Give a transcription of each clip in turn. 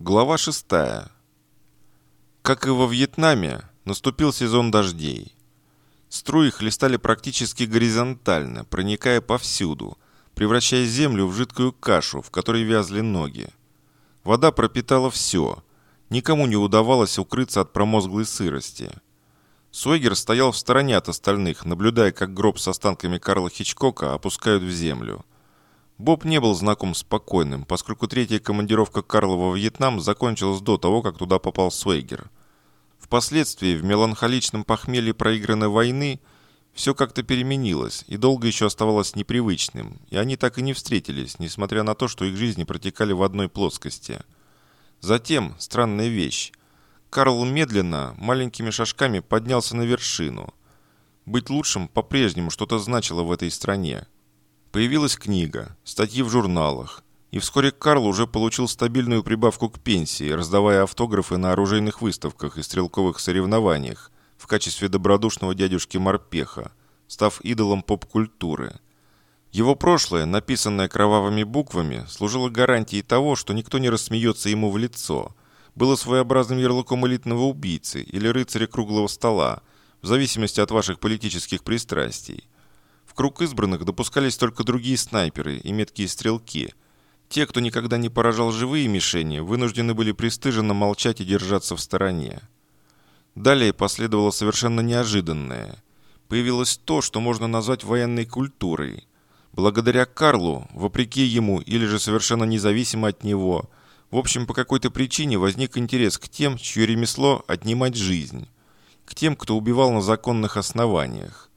Глава 6. Как и во Вьетнаме, наступил сезон дождей. Струи хлестали практически горизонтально, проникая повсюду, превращая землю в жидкую кашу, в которой вязли ноги. Вода пропитала все. Никому не удавалось укрыться от промозглой сырости. Сойгер стоял в стороне от остальных, наблюдая, как гроб с останками Карла Хичкока опускают в землю – Боб не был знаком с покойным, поскольку третья командировка Карла во Вьетнам закончилась до того, как туда попал Суэгер. Впоследствии, в меланхоличном похмелье проигранной войны, все как-то переменилось и долго еще оставалось непривычным, и они так и не встретились, несмотря на то, что их жизни протекали в одной плоскости. Затем, странная вещь, Карл медленно, маленькими шажками поднялся на вершину. Быть лучшим по-прежнему что-то значило в этой стране – Появилась книга, статьи в журналах. И вскоре Карл уже получил стабильную прибавку к пенсии, раздавая автографы на оружейных выставках и стрелковых соревнованиях в качестве добродушного дядюшки Морпеха, став идолом поп-культуры. Его прошлое, написанное кровавыми буквами, служило гарантией того, что никто не рассмеется ему в лицо. Было своеобразным ярлыком элитного убийцы или рыцаря круглого стола, в зависимости от ваших политических пристрастий круг избранных допускались только другие снайперы и меткие стрелки. Те, кто никогда не поражал живые мишени, вынуждены были пристыженно молчать и держаться в стороне. Далее последовало совершенно неожиданное. Появилось то, что можно назвать военной культурой. Благодаря Карлу, вопреки ему или же совершенно независимо от него, в общем, по какой-то причине возник интерес к тем, чье ремесло – отнимать жизнь. К тем, кто убивал на законных основаниях.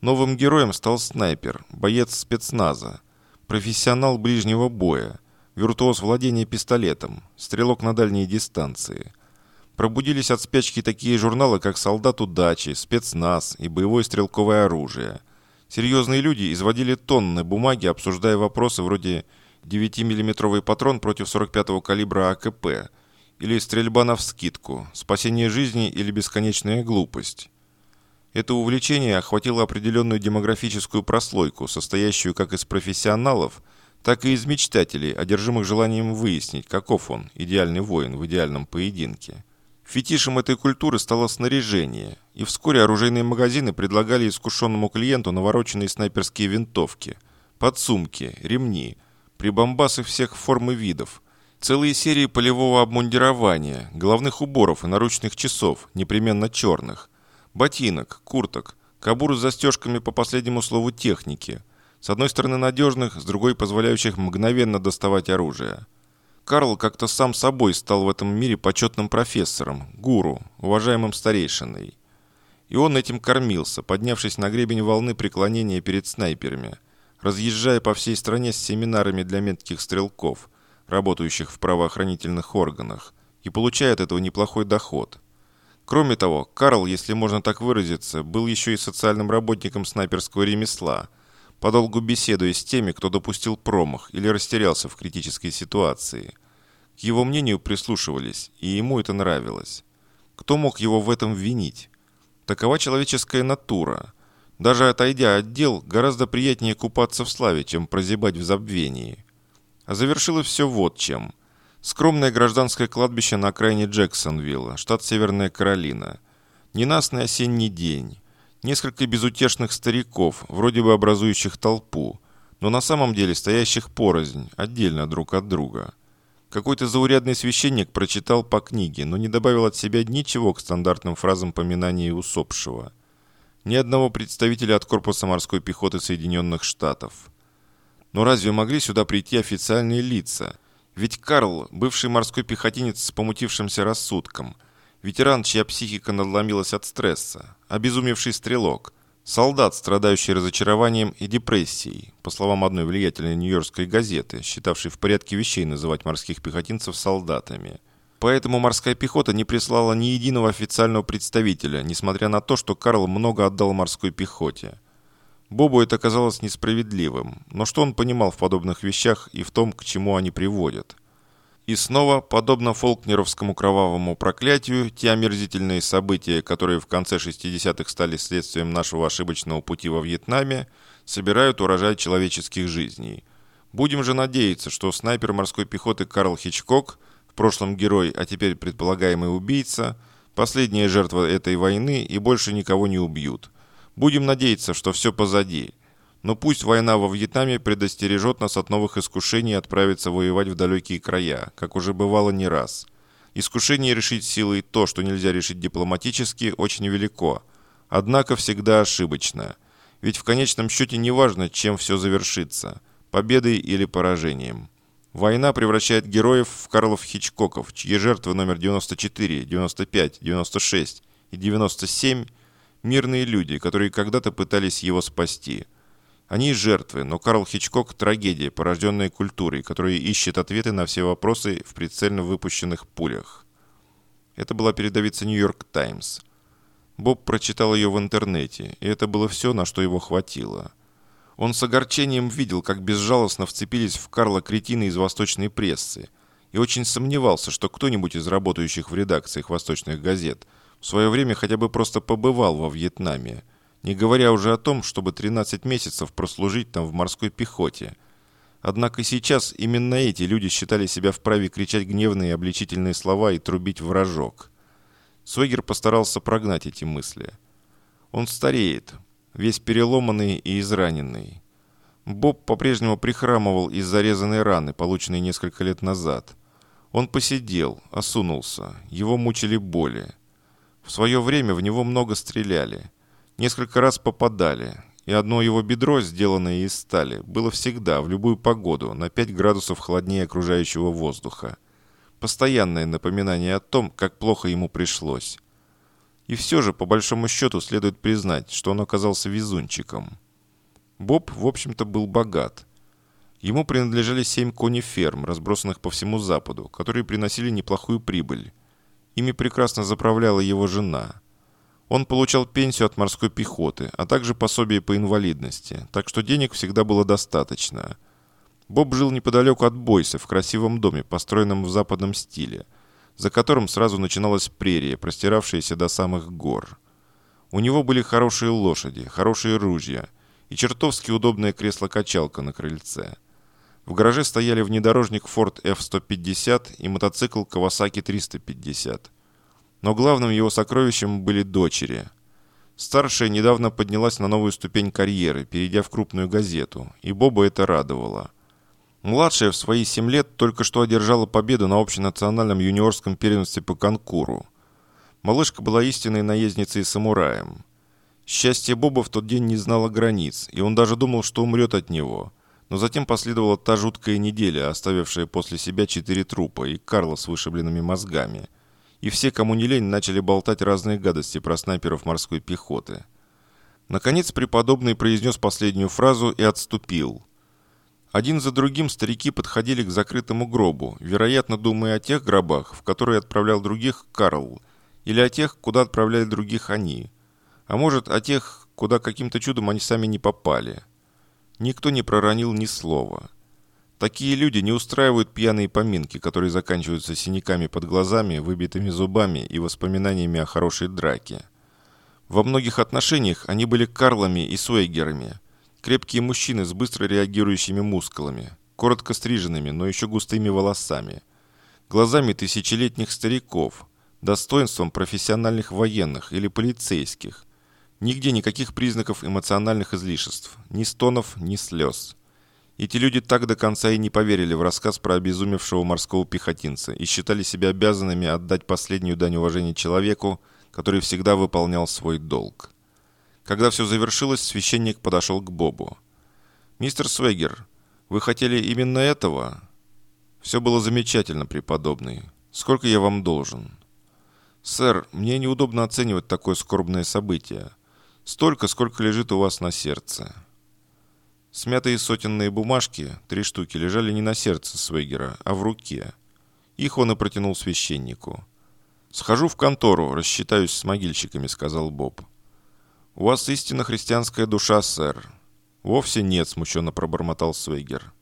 Новым героем стал снайпер, боец спецназа, профессионал ближнего боя, виртуоз владения пистолетом, стрелок на дальние дистанции. Пробудились от спячки такие журналы, как «Солдат удачи», «Спецназ» и «Боевое стрелковое оружие». Серьезные люди изводили тонны бумаги, обсуждая вопросы вроде 9-миллиметровый патрон против 45-го калибра АКП или стрельба на вскидку, спасение жизни или бесконечная глупость. Это увлечение охватило определенную демографическую прослойку, состоящую как из профессионалов, так и из мечтателей, одержимых желанием выяснить, каков он, идеальный воин в идеальном поединке. Фетишем этой культуры стало снаряжение, и вскоре оружейные магазины предлагали искушенному клиенту навороченные снайперские винтовки, подсумки, ремни, прибамбасы всех форм и видов, целые серии полевого обмундирования, головных уборов и наручных часов, непременно черных, Ботинок, курток, кабур с застежками по последнему слову техники. С одной стороны надежных, с другой позволяющих мгновенно доставать оружие. Карл как-то сам собой стал в этом мире почетным профессором, гуру, уважаемым старейшиной. И он этим кормился, поднявшись на гребень волны преклонения перед снайперами, разъезжая по всей стране с семинарами для метких стрелков, работающих в правоохранительных органах, и получая от этого неплохой доход – Кроме того, Карл, если можно так выразиться, был еще и социальным работником снайперского ремесла, подолгу беседуя с теми, кто допустил промах или растерялся в критической ситуации. К его мнению прислушивались, и ему это нравилось. Кто мог его в этом винить? Такова человеческая натура. Даже отойдя от дел, гораздо приятнее купаться в славе, чем прозябать в забвении. А завершилось все вот чем – Скромное гражданское кладбище на окраине Джексонвилла, штат Северная Каролина. Ненастный осенний день. Несколько безутешных стариков, вроде бы образующих толпу, но на самом деле стоящих порознь, отдельно друг от друга. Какой-то заурядный священник прочитал по книге, но не добавил от себя ничего к стандартным фразам поминания усопшего. Ни одного представителя от корпуса морской пехоты Соединенных Штатов. Но разве могли сюда прийти официальные лица – ведь Карл, бывший морской пехотинец с помутившимся рассудком, ветеран, чья психика надломилась от стресса, обезумевший стрелок, солдат, страдающий разочарованием и депрессией, по словам одной влиятельной нью-йоркской газеты, считавшей в порядке вещей называть морских пехотинцев солдатами. Поэтому морская пехота не прислала ни единого официального представителя, несмотря на то, что Карл много отдал морской пехоте. Бобу это казалось несправедливым, но что он понимал в подобных вещах и в том, к чему они приводят? И снова, подобно фолкнеровскому кровавому проклятию, те омерзительные события, которые в конце 60-х стали следствием нашего ошибочного пути во Вьетнаме, собирают урожай человеческих жизней. Будем же надеяться, что снайпер морской пехоты Карл Хичкок в прошлом герой, а теперь предполагаемый убийца, последняя жертва этой войны и больше никого не убьют. Будем надеяться, что все позади. Но пусть война во Вьетнаме предостережет нас от новых искушений отправиться воевать в далекие края, как уже бывало не раз. Искушение решить силой то, что нельзя решить дипломатически, очень велико, однако всегда ошибочно. Ведь в конечном счете не важно, чем все завершится – победой или поражением. Война превращает героев в Карлов Хичкоков, чьи жертвы номер 94, 95, 96 и 97 – мирные люди, которые когда-то пытались его спасти – они жертвы, но Карл Хичкок – трагедия, порожденная культурой, которая ищет ответы на все вопросы в прицельно выпущенных пулях. Это была передовица «Нью-Йорк Таймс». Боб прочитал ее в интернете, и это было все, на что его хватило. Он с огорчением видел, как безжалостно вцепились в Карла кретины из восточной прессы, и очень сомневался, что кто-нибудь из работающих в редакциях восточных газет в свое время хотя бы просто побывал во Вьетнаме – не говоря уже о том, чтобы 13 месяцев прослужить там в морской пехоте. Однако сейчас именно эти люди считали себя вправе кричать гневные и обличительные слова и трубить в рожок. Свегер постарался прогнать эти мысли. Он стареет, весь переломанный и израненный. Боб по-прежнему прихрамывал из зарезанной раны, полученной несколько лет назад. Он посидел, осунулся, его мучили боли. В свое время в него много стреляли – Несколько раз попадали, и одно его бедро, сделанное из стали, было всегда, в любую погоду, на 5 градусов холоднее окружающего воздуха. Постоянное напоминание о том, как плохо ему пришлось. И все же, по большому счету, следует признать, что он оказался везунчиком. Боб, в общем-то, был богат. Ему принадлежали семь кони-ферм, разбросанных по всему Западу, которые приносили неплохую прибыль. Ими прекрасно заправляла его жена – он получал пенсию от морской пехоты, а также пособие по инвалидности, так что денег всегда было достаточно. Боб жил неподалеку от Бойса, в красивом доме, построенном в западном стиле, за которым сразу начиналась прерия, простиравшаяся до самых гор. У него были хорошие лошади, хорошие ружья и чертовски удобное кресло-качалка на крыльце. В гараже стояли внедорожник Ford F-150 и мотоцикл Kawasaki 350. Но главным его сокровищем были дочери. Старшая недавно поднялась на новую ступень карьеры, перейдя в крупную газету, и Боба это радовало. Младшая в свои семь лет только что одержала победу на общенациональном юниорском первенстве по конкуру. Малышка была истинной наездницей и самураем. Счастье Боба в тот день не знало границ, и он даже думал, что умрет от него. Но затем последовала та жуткая неделя, оставившая после себя четыре трупа и Карла с вышибленными мозгами – и все, кому не лень, начали болтать разные гадости про снайперов морской пехоты. Наконец преподобный произнес последнюю фразу и отступил. Один за другим старики подходили к закрытому гробу, вероятно, думая о тех гробах, в которые отправлял других Карл, или о тех, куда отправляли других они, а может, о тех, куда каким-то чудом они сами не попали. Никто не проронил ни слова. Такие люди не устраивают пьяные поминки, которые заканчиваются синяками под глазами, выбитыми зубами и воспоминаниями о хорошей драке. Во многих отношениях они были Карлами и Суэгерами. Крепкие мужчины с быстро реагирующими мускулами, коротко стриженными, но еще густыми волосами. Глазами тысячелетних стариков, достоинством профессиональных военных или полицейских. Нигде никаких признаков эмоциональных излишеств, ни стонов, ни слез. Эти люди так до конца и не поверили в рассказ про обезумевшего морского пехотинца и считали себя обязанными отдать последнюю дань уважения человеку, который всегда выполнял свой долг. Когда все завершилось, священник подошел к Бобу. «Мистер Свегер, вы хотели именно этого?» «Все было замечательно, преподобный. Сколько я вам должен?» «Сэр, мне неудобно оценивать такое скорбное событие. Столько, сколько лежит у вас на сердце». Смятые сотенные бумажки, три штуки, лежали не на сердце Свегера, а в руке. Их он и протянул священнику. «Схожу в контору, рассчитаюсь с могильщиками», — сказал Боб. «У вас истинно христианская душа, сэр». «Вовсе нет», — смущенно пробормотал Свегер.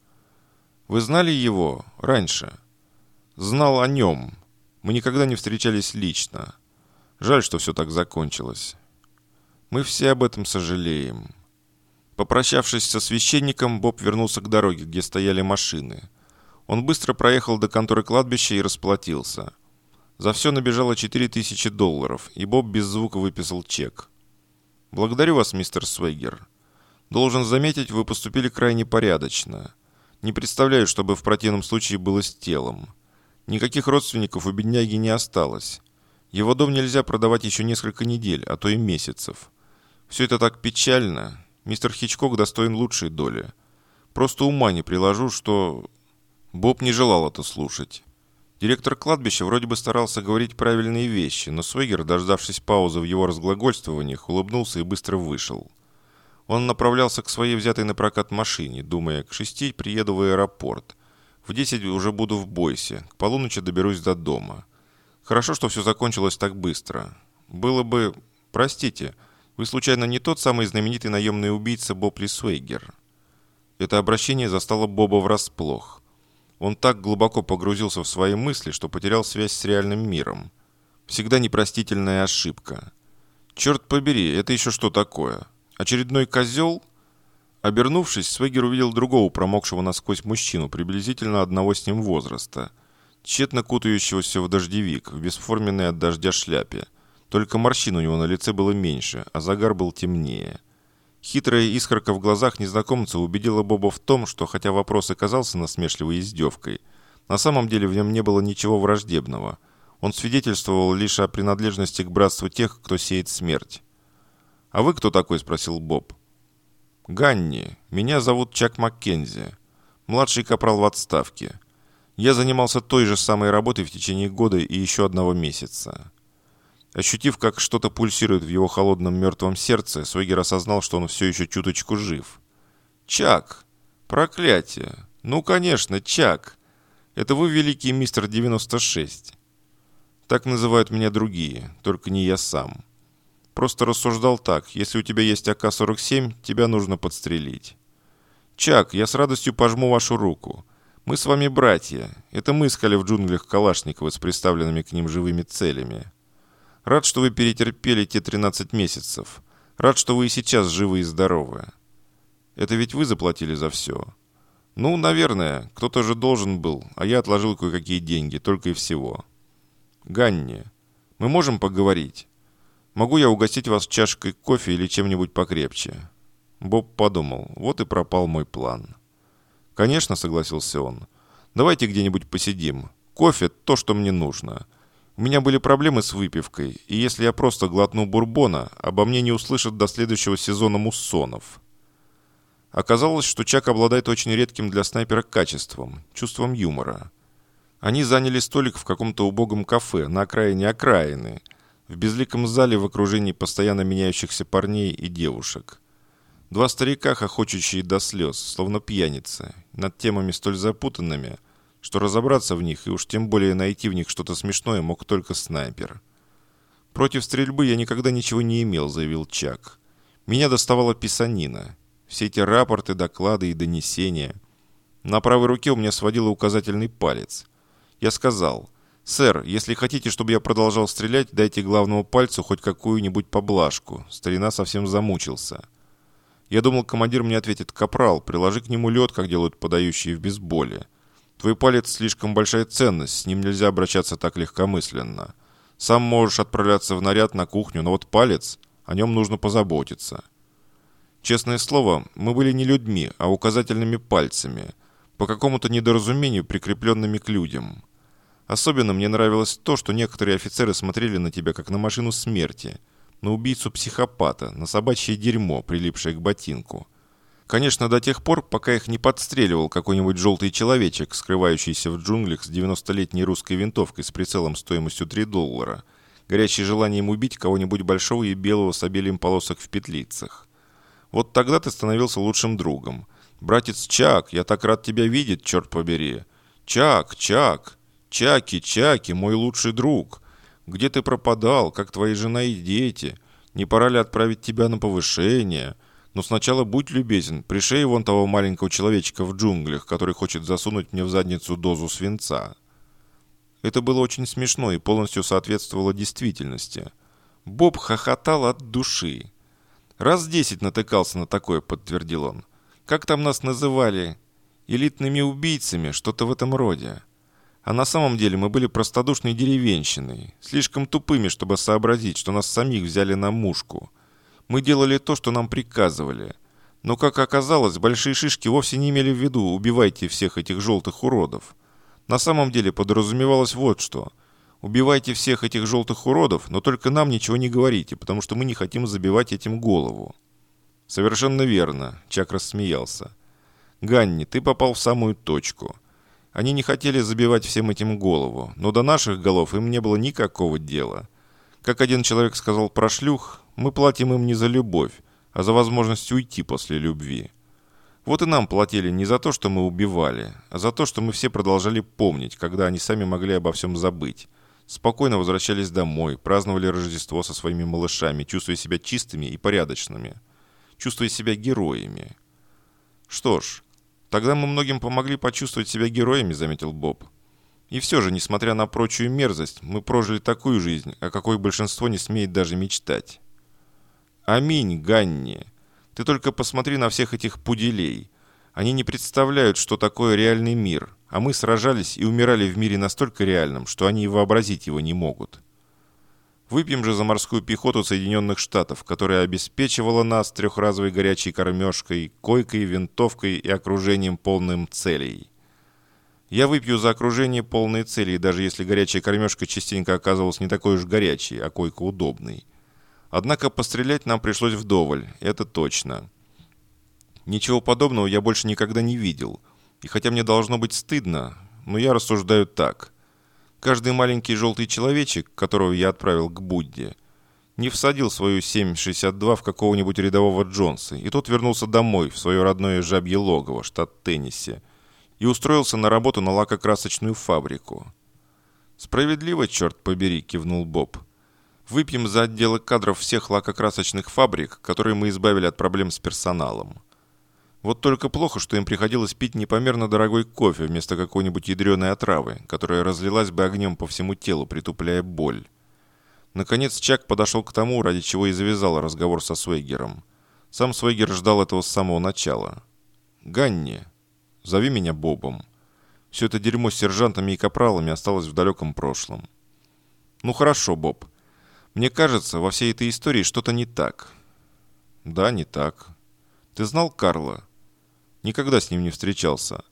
«Вы знали его раньше?» «Знал о нем. Мы никогда не встречались лично. Жаль, что все так закончилось. Мы все об этом сожалеем». Попрощавшись со священником, Боб вернулся к дороге, где стояли машины. Он быстро проехал до конторы кладбища и расплатился. За все набежало 4000 долларов, и Боб без звука выписал чек. «Благодарю вас, мистер Свейгер. Должен заметить, вы поступили крайне порядочно. Не представляю, чтобы в противном случае было с телом. Никаких родственников у бедняги не осталось. Его дом нельзя продавать еще несколько недель, а то и месяцев. Все это так печально. Мистер Хичкок достоин лучшей доли. Просто ума не приложу, что...» Боб не желал это слушать. Директор кладбища вроде бы старался говорить правильные вещи, но Свегер, дождавшись паузы в его разглагольствованиях, улыбнулся и быстро вышел. Он направлялся к своей взятой на прокат машине, думая, к шести приеду в аэропорт. В десять уже буду в Бойсе, к полуночи доберусь до дома. Хорошо, что все закончилось так быстро. Было бы... Простите, вы случайно не тот самый знаменитый наемный убийца Боб Свейгер? Это обращение застало Боба врасплох. Он так глубоко погрузился в свои мысли, что потерял связь с реальным миром. Всегда непростительная ошибка. Черт побери, это еще что такое? Очередной козел? Обернувшись, Свегер увидел другого промокшего насквозь мужчину, приблизительно одного с ним возраста, тщетно кутающегося в дождевик, в бесформенной от дождя шляпе. Только морщин у него на лице было меньше, а загар был темнее. Хитрая искорка в глазах незнакомца убедила Боба в том, что хотя вопрос и казался насмешливой издевкой, на самом деле в нем не было ничего враждебного. Он свидетельствовал лишь о принадлежности к братству тех, кто сеет смерть. «А вы кто такой?» – спросил Боб. «Ганни. Меня зовут Чак Маккензи. Младший капрал в отставке. Я занимался той же самой работой в течение года и еще одного месяца. Ощутив, как что-то пульсирует в его холодном мертвом сердце, Свегер осознал, что он все еще чуточку жив. «Чак! Проклятие! Ну, конечно, Чак! Это вы великий мистер 96!» Так называют меня другие, только не я сам. Просто рассуждал так, если у тебя есть АК-47, тебя нужно подстрелить. «Чак, я с радостью пожму вашу руку. Мы с вами братья. Это мы искали в джунглях Калашникова с представленными к ним живыми целями». Рад, что вы перетерпели те 13 месяцев. Рад, что вы и сейчас живы и здоровы. Это ведь вы заплатили за все. Ну, наверное, кто-то же должен был, а я отложил кое-какие деньги, только и всего. Ганни, мы можем поговорить? Могу я угостить вас чашкой кофе или чем-нибудь покрепче?» Боб подумал, вот и пропал мой план. «Конечно», — согласился он. «Давайте где-нибудь посидим. Кофе — то, что мне нужно. У меня были проблемы с выпивкой, и если я просто глотну бурбона, обо мне не услышат до следующего сезона муссонов. Оказалось, что Чак обладает очень редким для снайпера качеством – чувством юмора. Они заняли столик в каком-то убогом кафе на окраине окраины, в безликом зале в окружении постоянно меняющихся парней и девушек. Два старика, хохочущие до слез, словно пьяницы, над темами столь запутанными – что разобраться в них и уж тем более найти в них что-то смешное мог только снайпер. «Против стрельбы я никогда ничего не имел», — заявил Чак. «Меня доставала писанина. Все эти рапорты, доклады и донесения. На правой руке у меня сводило указательный палец. Я сказал, «Сэр, если хотите, чтобы я продолжал стрелять, дайте главному пальцу хоть какую-нибудь поблажку». Старина совсем замучился. Я думал, командир мне ответит, «Капрал, приложи к нему лед, как делают подающие в бейсболе». Твой палец слишком большая ценность, с ним нельзя обращаться так легкомысленно. Сам можешь отправляться в наряд на кухню, но вот палец, о нем нужно позаботиться. Честное слово, мы были не людьми, а указательными пальцами, по какому-то недоразумению прикрепленными к людям. Особенно мне нравилось то, что некоторые офицеры смотрели на тебя как на машину смерти, на убийцу-психопата, на собачье дерьмо, прилипшее к ботинку – Конечно, до тех пор, пока их не подстреливал какой-нибудь желтый человечек, скрывающийся в джунглях с 90-летней русской винтовкой с прицелом стоимостью 3 доллара, горящий желанием убить кого-нибудь большого и белого с обилием полосок в петлицах. Вот тогда ты становился лучшим другом. «Братец Чак, я так рад тебя видеть, черт побери!» «Чак, Чак! Чаки, Чаки, мой лучший друг! Где ты пропадал, как твои жена и дети? Не пора ли отправить тебя на повышение?» Но сначала будь любезен, пришей вон того маленького человечка в джунглях, который хочет засунуть мне в задницу дозу свинца». Это было очень смешно и полностью соответствовало действительности. Боб хохотал от души. «Раз десять натыкался на такое», — подтвердил он. «Как там нас называли? элитными убийцами, что-то в этом роде. А на самом деле мы были простодушной деревенщиной, слишком тупыми, чтобы сообразить, что нас самих взяли на мушку. Мы делали то, что нам приказывали. Но, как оказалось, большие шишки вовсе не имели в виду «убивайте всех этих желтых уродов». На самом деле подразумевалось вот что. Убивайте всех этих желтых уродов, но только нам ничего не говорите, потому что мы не хотим забивать этим голову. Совершенно верно, Чак рассмеялся. Ганни, ты попал в самую точку. Они не хотели забивать всем этим голову, но до наших голов им не было никакого дела. Как один человек сказал про шлюх, мы платим им не за любовь, а за возможность уйти после любви. Вот и нам платили не за то, что мы убивали, а за то, что мы все продолжали помнить, когда они сами могли обо всем забыть. Спокойно возвращались домой, праздновали Рождество со своими малышами, чувствуя себя чистыми и порядочными, чувствуя себя героями. Что ж, «Тогда мы многим помогли почувствовать себя героями», — заметил Боб. «И все же, несмотря на прочую мерзость, мы прожили такую жизнь, о какой большинство не смеет даже мечтать». «Аминь, Ганни. Ты только посмотри на всех этих пуделей. Они не представляют, что такое реальный мир, а мы сражались и умирали в мире настолько реальном, что они и вообразить его не могут». Выпьем же за морскую пехоту Соединенных Штатов, которая обеспечивала нас трехразовой горячей кормежкой, койкой, винтовкой и окружением полным целей. Я выпью за окружение полной целей, даже если горячая кормежка частенько оказывалась не такой уж горячей, а койка удобной. Однако пострелять нам пришлось вдоволь, это точно. Ничего подобного я больше никогда не видел. И хотя мне должно быть стыдно, но я рассуждаю так – Каждый маленький желтый человечек, которого я отправил к Будде, не всадил свою 7,62 в какого-нибудь рядового Джонса, и тот вернулся домой, в свое родное жабье логово, штат Теннесси, и устроился на работу на лакокрасочную фабрику. «Справедливо, черт побери», — кивнул Боб. «Выпьем за отделы кадров всех лакокрасочных фабрик, которые мы избавили от проблем с персоналом. Вот только плохо, что им приходилось пить непомерно дорогой кофе вместо какой-нибудь ядреной отравы, которая разлилась бы огнем по всему телу, притупляя боль. Наконец Чак подошел к тому, ради чего и завязал разговор со Свейгером. Сам Свейгер ждал этого с самого начала. «Ганни, зови меня Бобом. Все это дерьмо с сержантами и капралами осталось в далеком прошлом». «Ну хорошо, Боб. Мне кажется, во всей этой истории что-то не так». «Да, не так. Ты знал Карла?» Никогда с ним не встречался.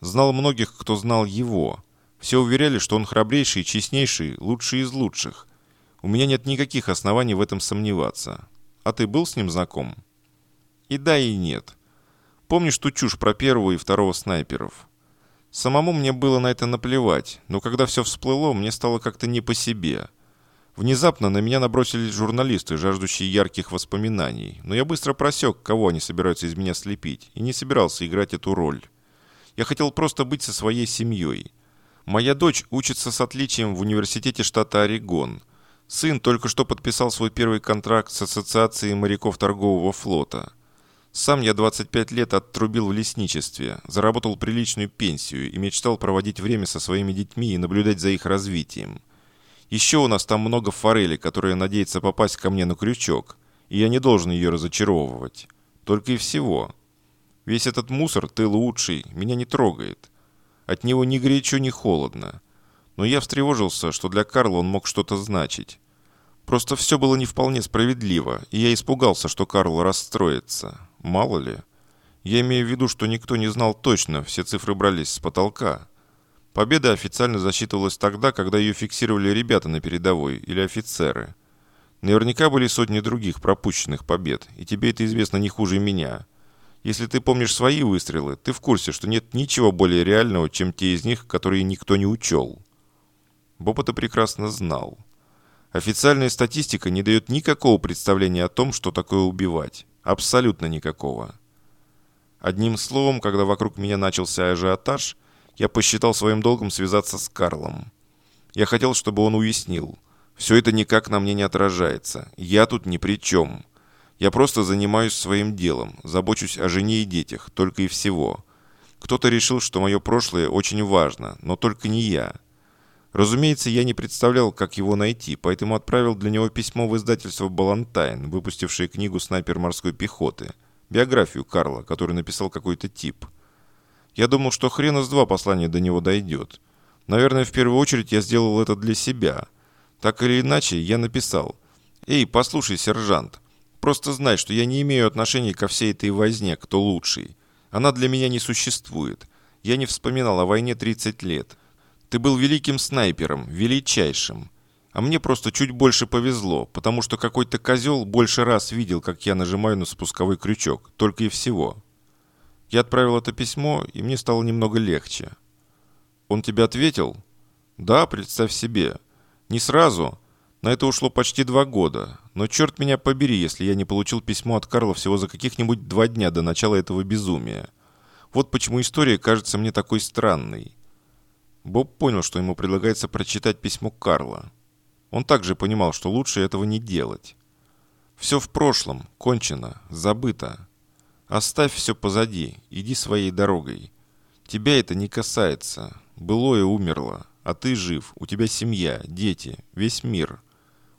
Знал многих, кто знал его. Все уверяли, что он храбрейший честнейший, лучший из лучших. У меня нет никаких оснований в этом сомневаться. А ты был с ним знаком? И да, и нет. Помнишь ту чушь про первого и второго снайперов? Самому мне было на это наплевать, но когда все всплыло, мне стало как-то не по себе. Внезапно на меня набросились журналисты, жаждущие ярких воспоминаний, но я быстро просек, кого они собираются из меня слепить, и не собирался играть эту роль. Я хотел просто быть со своей семьей. Моя дочь учится с отличием в университете штата Орегон. Сын только что подписал свой первый контракт с Ассоциацией моряков торгового флота. Сам я 25 лет оттрубил в лесничестве, заработал приличную пенсию и мечтал проводить время со своими детьми и наблюдать за их развитием. Еще у нас там много форели, которая надеется попасть ко мне на крючок, и я не должен ее разочаровывать. Только и всего. Весь этот мусор, ты лучший, меня не трогает. От него ни горячо, ни холодно. Но я встревожился, что для Карла он мог что-то значить. Просто все было не вполне справедливо, и я испугался, что Карл расстроится. Мало ли. Я имею в виду, что никто не знал точно, все цифры брались с потолка. Победа официально засчитывалась тогда, когда ее фиксировали ребята на передовой или офицеры. Наверняка были сотни других пропущенных побед, и тебе это известно не хуже меня. Если ты помнишь свои выстрелы, ты в курсе, что нет ничего более реального, чем те из них, которые никто не учел. Боб это прекрасно знал. Официальная статистика не дает никакого представления о том, что такое убивать. Абсолютно никакого. Одним словом, когда вокруг меня начался ажиотаж – я посчитал своим долгом связаться с Карлом. Я хотел, чтобы он уяснил. Все это никак на мне не отражается. Я тут ни при чем. Я просто занимаюсь своим делом, забочусь о жене и детях, только и всего. Кто-то решил, что мое прошлое очень важно, но только не я. Разумеется, я не представлял, как его найти, поэтому отправил для него письмо в издательство «Балантайн», выпустившее книгу «Снайпер морской пехоты», биографию Карла, который написал какой-то тип – Я думал, что хрена с два послания до него дойдет. Наверное, в первую очередь я сделал это для себя. Так или иначе, я написал. «Эй, послушай, сержант, просто знай, что я не имею отношения ко всей этой возне, кто лучший. Она для меня не существует. Я не вспоминал о войне 30 лет. Ты был великим снайпером, величайшим. А мне просто чуть больше повезло, потому что какой-то козел больше раз видел, как я нажимаю на спусковой крючок, только и всего. Я отправил это письмо, и мне стало немного легче. Он тебе ответил? Да, представь себе. Не сразу. На это ушло почти два года. Но черт меня побери, если я не получил письмо от Карла всего за каких-нибудь два дня до начала этого безумия. Вот почему история кажется мне такой странной. Боб понял, что ему предлагается прочитать письмо Карла. Он также понимал, что лучше этого не делать. Все в прошлом, кончено, забыто. Оставь все позади, иди своей дорогой. Тебя это не касается. Былое умерло, а ты жив, у тебя семья, дети, весь мир.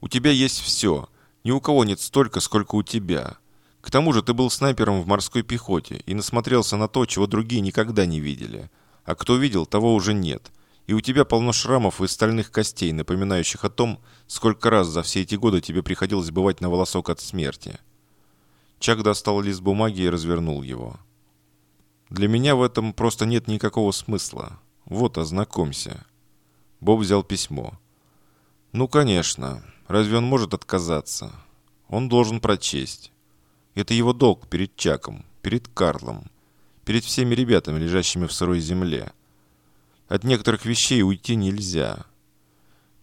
У тебя есть все. Ни у кого нет столько, сколько у тебя. К тому же ты был снайпером в морской пехоте и насмотрелся на то, чего другие никогда не видели. А кто видел, того уже нет. И у тебя полно шрамов и стальных костей, напоминающих о том, сколько раз за все эти годы тебе приходилось бывать на волосок от смерти. Чак достал лист бумаги и развернул его. «Для меня в этом просто нет никакого смысла. Вот, ознакомься». Боб взял письмо. «Ну, конечно. Разве он может отказаться? Он должен прочесть. Это его долг перед Чаком, перед Карлом, перед всеми ребятами, лежащими в сырой земле. От некоторых вещей уйти нельзя».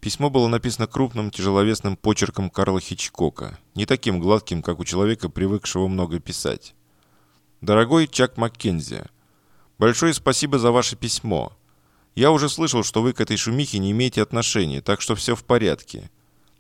Письмо было написано крупным, тяжеловесным почерком Карла Хичкока, не таким гладким, как у человека, привыкшего много писать. «Дорогой Чак Маккензи, большое спасибо за ваше письмо. Я уже слышал, что вы к этой шумихе не имеете отношения, так что все в порядке.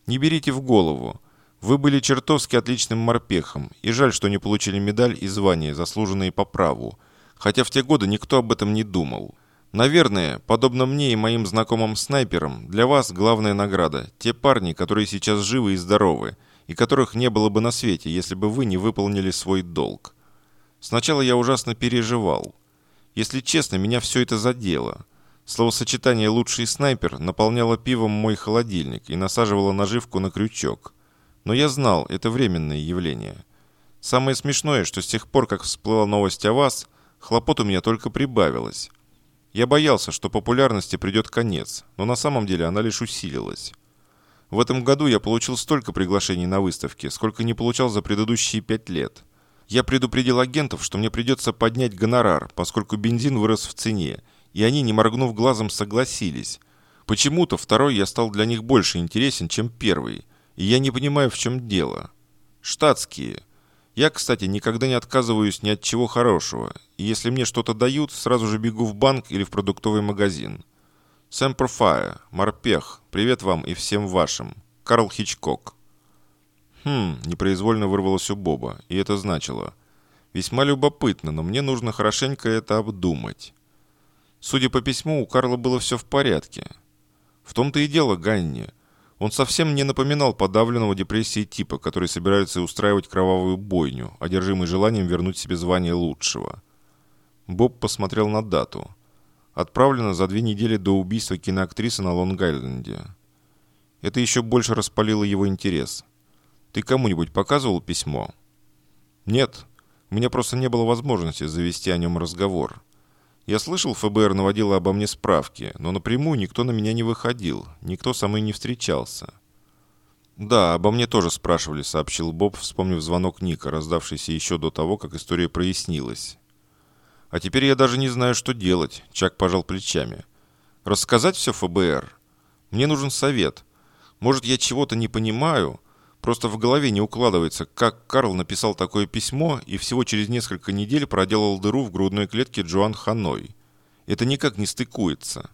Не берите в голову. Вы были чертовски отличным морпехом, и жаль, что не получили медаль и звание, заслуженные по праву. Хотя в те годы никто об этом не думал. Наверное, подобно мне и моим знакомым снайперам, для вас главная награда – те парни, которые сейчас живы и здоровы, и которых не было бы на свете, если бы вы не выполнили свой долг. Сначала я ужасно переживал. Если честно, меня все это задело – Словосочетание «лучший снайпер» наполняло пивом мой холодильник и насаживало наживку на крючок. Но я знал, это временное явление. Самое смешное, что с тех пор, как всплыла новость о вас, хлопот у меня только прибавилось. Я боялся, что популярности придет конец, но на самом деле она лишь усилилась. В этом году я получил столько приглашений на выставки, сколько не получал за предыдущие пять лет. Я предупредил агентов, что мне придется поднять гонорар, поскольку бензин вырос в цене, и они, не моргнув глазом, согласились. Почему-то второй я стал для них больше интересен, чем первый, и я не понимаю, в чем дело. Штатские. Я, кстати, никогда не отказываюсь ни от чего хорошего, и если мне что-то дают, сразу же бегу в банк или в продуктовый магазин. Semper Fi, Морпех, привет вам и всем вашим. Карл Хичкок. Хм, непроизвольно вырвалось у Боба, и это значило. Весьма любопытно, но мне нужно хорошенько это обдумать. Судя по письму, у Карла было все в порядке. В том-то и дело Ганни. Он совсем не напоминал подавленного депрессией типа, который собирается устраивать кровавую бойню, одержимый желанием вернуть себе звание лучшего. Боб посмотрел на дату. Отправлено за две недели до убийства киноактрисы на Лонг-Айленде. Это еще больше распалило его интерес. «Ты кому-нибудь показывал письмо?» «Нет. У меня просто не было возможности завести о нем разговор. Я слышал, ФБР наводило обо мне справки, но напрямую никто на меня не выходил, никто со мной не встречался. «Да, обо мне тоже спрашивали», — сообщил Боб, вспомнив звонок Ника, раздавшийся еще до того, как история прояснилась. «А теперь я даже не знаю, что делать», — Чак пожал плечами. «Рассказать все ФБР? Мне нужен совет. Может, я чего-то не понимаю, Просто в голове не укладывается, как Карл написал такое письмо и всего через несколько недель проделал дыру в грудной клетке Джоан Ханой. Это никак не стыкуется.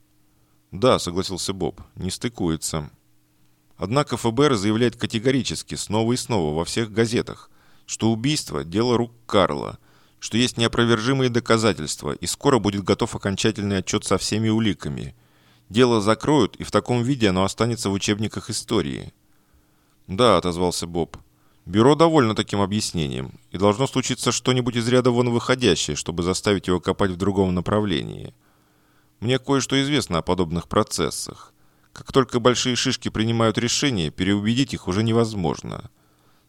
Да, согласился Боб, не стыкуется. Однако ФБР заявляет категорически, снова и снова, во всех газетах, что убийство – дело рук Карла, что есть неопровержимые доказательства, и скоро будет готов окончательный отчет со всеми уликами. Дело закроют, и в таком виде оно останется в учебниках истории – «Да», — отозвался Боб. Бюро довольно таким объяснением, и должно случиться что-нибудь из ряда вон выходящее, чтобы заставить его копать в другом направлении. Мне кое-что известно о подобных процессах. Как только большие шишки принимают решение, переубедить их уже невозможно.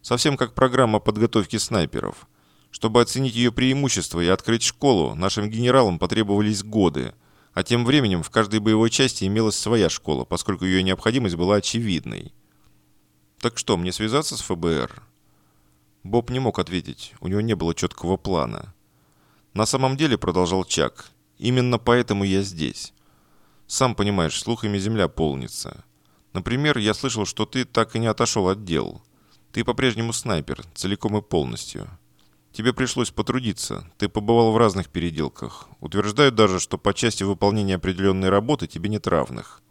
Совсем как программа подготовки снайперов. Чтобы оценить ее преимущества и открыть школу, нашим генералам потребовались годы, а тем временем в каждой боевой части имелась своя школа, поскольку ее необходимость была очевидной. «Так что, мне связаться с ФБР?» Боб не мог ответить, у него не было четкого плана. «На самом деле», — продолжал Чак, — «именно поэтому я здесь. Сам понимаешь, слухами земля полнится. Например, я слышал, что ты так и не отошел от дел. Ты по-прежнему снайпер, целиком и полностью. Тебе пришлось потрудиться, ты побывал в разных переделках. Утверждают даже, что по части выполнения определенной работы тебе нет равных.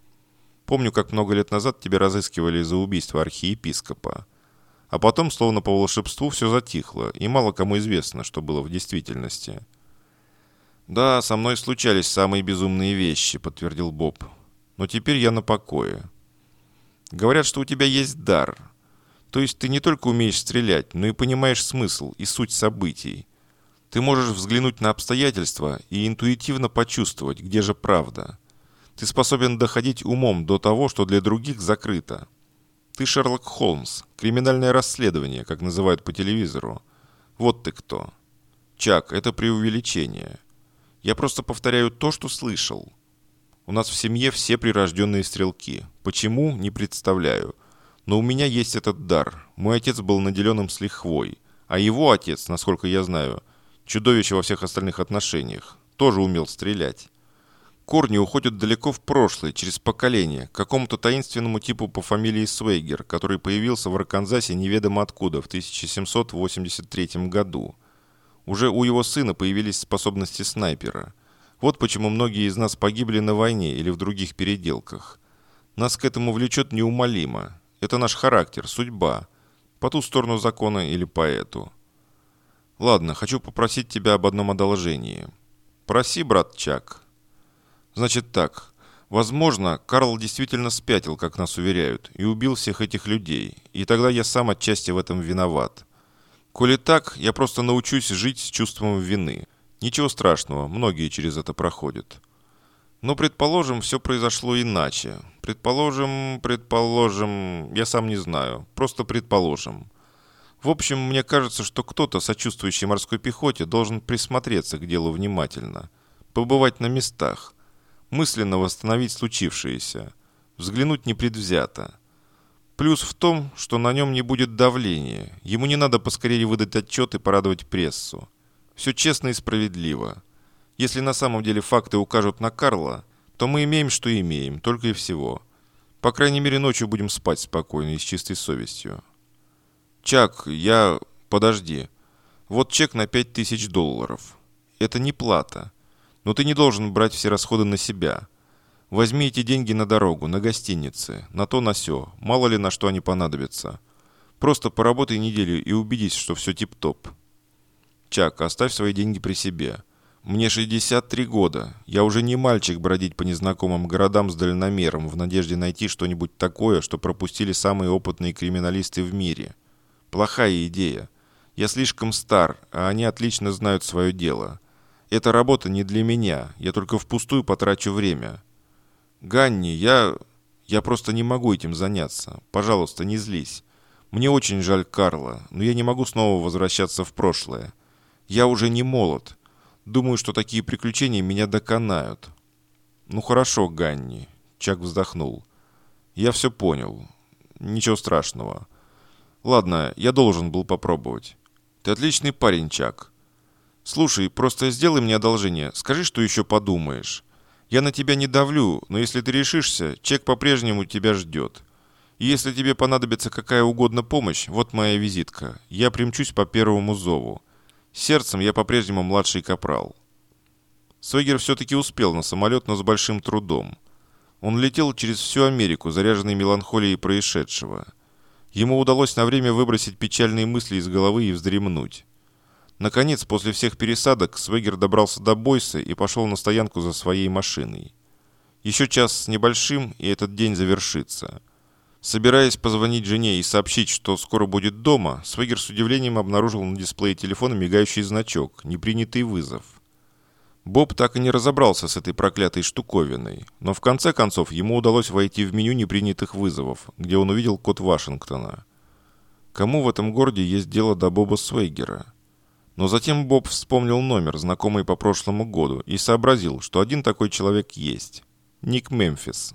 Помню, как много лет назад тебя разыскивали за убийство архиепископа. А потом, словно по волшебству, все затихло, и мало кому известно, что было в действительности. «Да, со мной случались самые безумные вещи», — подтвердил Боб. «Но теперь я на покое. Говорят, что у тебя есть дар. То есть ты не только умеешь стрелять, но и понимаешь смысл и суть событий. Ты можешь взглянуть на обстоятельства и интуитивно почувствовать, где же правда. Ты способен доходить умом до того, что для других закрыто. Ты Шерлок Холмс, криминальное расследование, как называют по телевизору. Вот ты кто. Чак, это преувеличение. Я просто повторяю то, что слышал. У нас в семье все прирожденные стрелки. Почему, не представляю. Но у меня есть этот дар. Мой отец был наделен им с лихвой. А его отец, насколько я знаю, чудовище во всех остальных отношениях, тоже умел стрелять. Корни уходят далеко в прошлое, через поколение, к какому-то таинственному типу по фамилии Свейгер, который появился в Арканзасе неведомо откуда в 1783 году. Уже у его сына появились способности снайпера. Вот почему многие из нас погибли на войне или в других переделках. Нас к этому влечет неумолимо. Это наш характер, судьба. По ту сторону закона или по эту. Ладно, хочу попросить тебя об одном одолжении. Проси, брат Чак. Значит так. Возможно, Карл действительно спятил, как нас уверяют, и убил всех этих людей. И тогда я сам отчасти в этом виноват. Коли так, я просто научусь жить с чувством вины. Ничего страшного, многие через это проходят. Но, предположим, все произошло иначе. Предположим, предположим, я сам не знаю. Просто предположим. В общем, мне кажется, что кто-то, сочувствующий морской пехоте, должен присмотреться к делу внимательно. Побывать на местах – мысленно восстановить случившееся, взглянуть непредвзято. Плюс в том, что на нем не будет давления, ему не надо поскорее выдать отчет и порадовать прессу. Все честно и справедливо. Если на самом деле факты укажут на Карла, то мы имеем, что имеем, только и всего. По крайней мере, ночью будем спать спокойно и с чистой совестью. Чак, я... Подожди. Вот чек на 5000 долларов. Это не плата. Но ты не должен брать все расходы на себя. Возьми эти деньги на дорогу, на гостиницы, на то, на сё. Мало ли на что они понадобятся. Просто поработай неделю и убедись, что все тип-топ. Чак, оставь свои деньги при себе. Мне 63 года. Я уже не мальчик бродить по незнакомым городам с дальномером в надежде найти что-нибудь такое, что пропустили самые опытные криминалисты в мире. Плохая идея. Я слишком стар, а они отлично знают свое дело. Эта работа не для меня, я только впустую потрачу время. Ганни, я... я просто не могу этим заняться. Пожалуйста, не злись. Мне очень жаль Карла, но я не могу снова возвращаться в прошлое. Я уже не молод. Думаю, что такие приключения меня доконают. Ну хорошо, Ганни. Чак вздохнул. Я все понял. Ничего страшного. Ладно, я должен был попробовать. Ты отличный парень, Чак. «Слушай, просто сделай мне одолжение. Скажи, что еще подумаешь. Я на тебя не давлю, но если ты решишься, чек по-прежнему тебя ждет. И если тебе понадобится какая угодно помощь, вот моя визитка. Я примчусь по первому зову. Сердцем я по-прежнему младший капрал». Свегер все-таки успел на самолет, но с большим трудом. Он летел через всю Америку, заряженный меланхолией происшедшего. Ему удалось на время выбросить печальные мысли из головы и вздремнуть. Наконец, после всех пересадок, Свегер добрался до Бойса и пошел на стоянку за своей машиной. Еще час с небольшим, и этот день завершится. Собираясь позвонить жене и сообщить, что скоро будет дома, Свегер с удивлением обнаружил на дисплее телефона мигающий значок «Непринятый вызов». Боб так и не разобрался с этой проклятой штуковиной, но в конце концов ему удалось войти в меню непринятых вызовов, где он увидел код Вашингтона. Кому в этом городе есть дело до Боба Свейгера? Но затем Боб вспомнил номер, знакомый по прошлому году, и сообразил, что один такой человек есть. Ник Мемфис.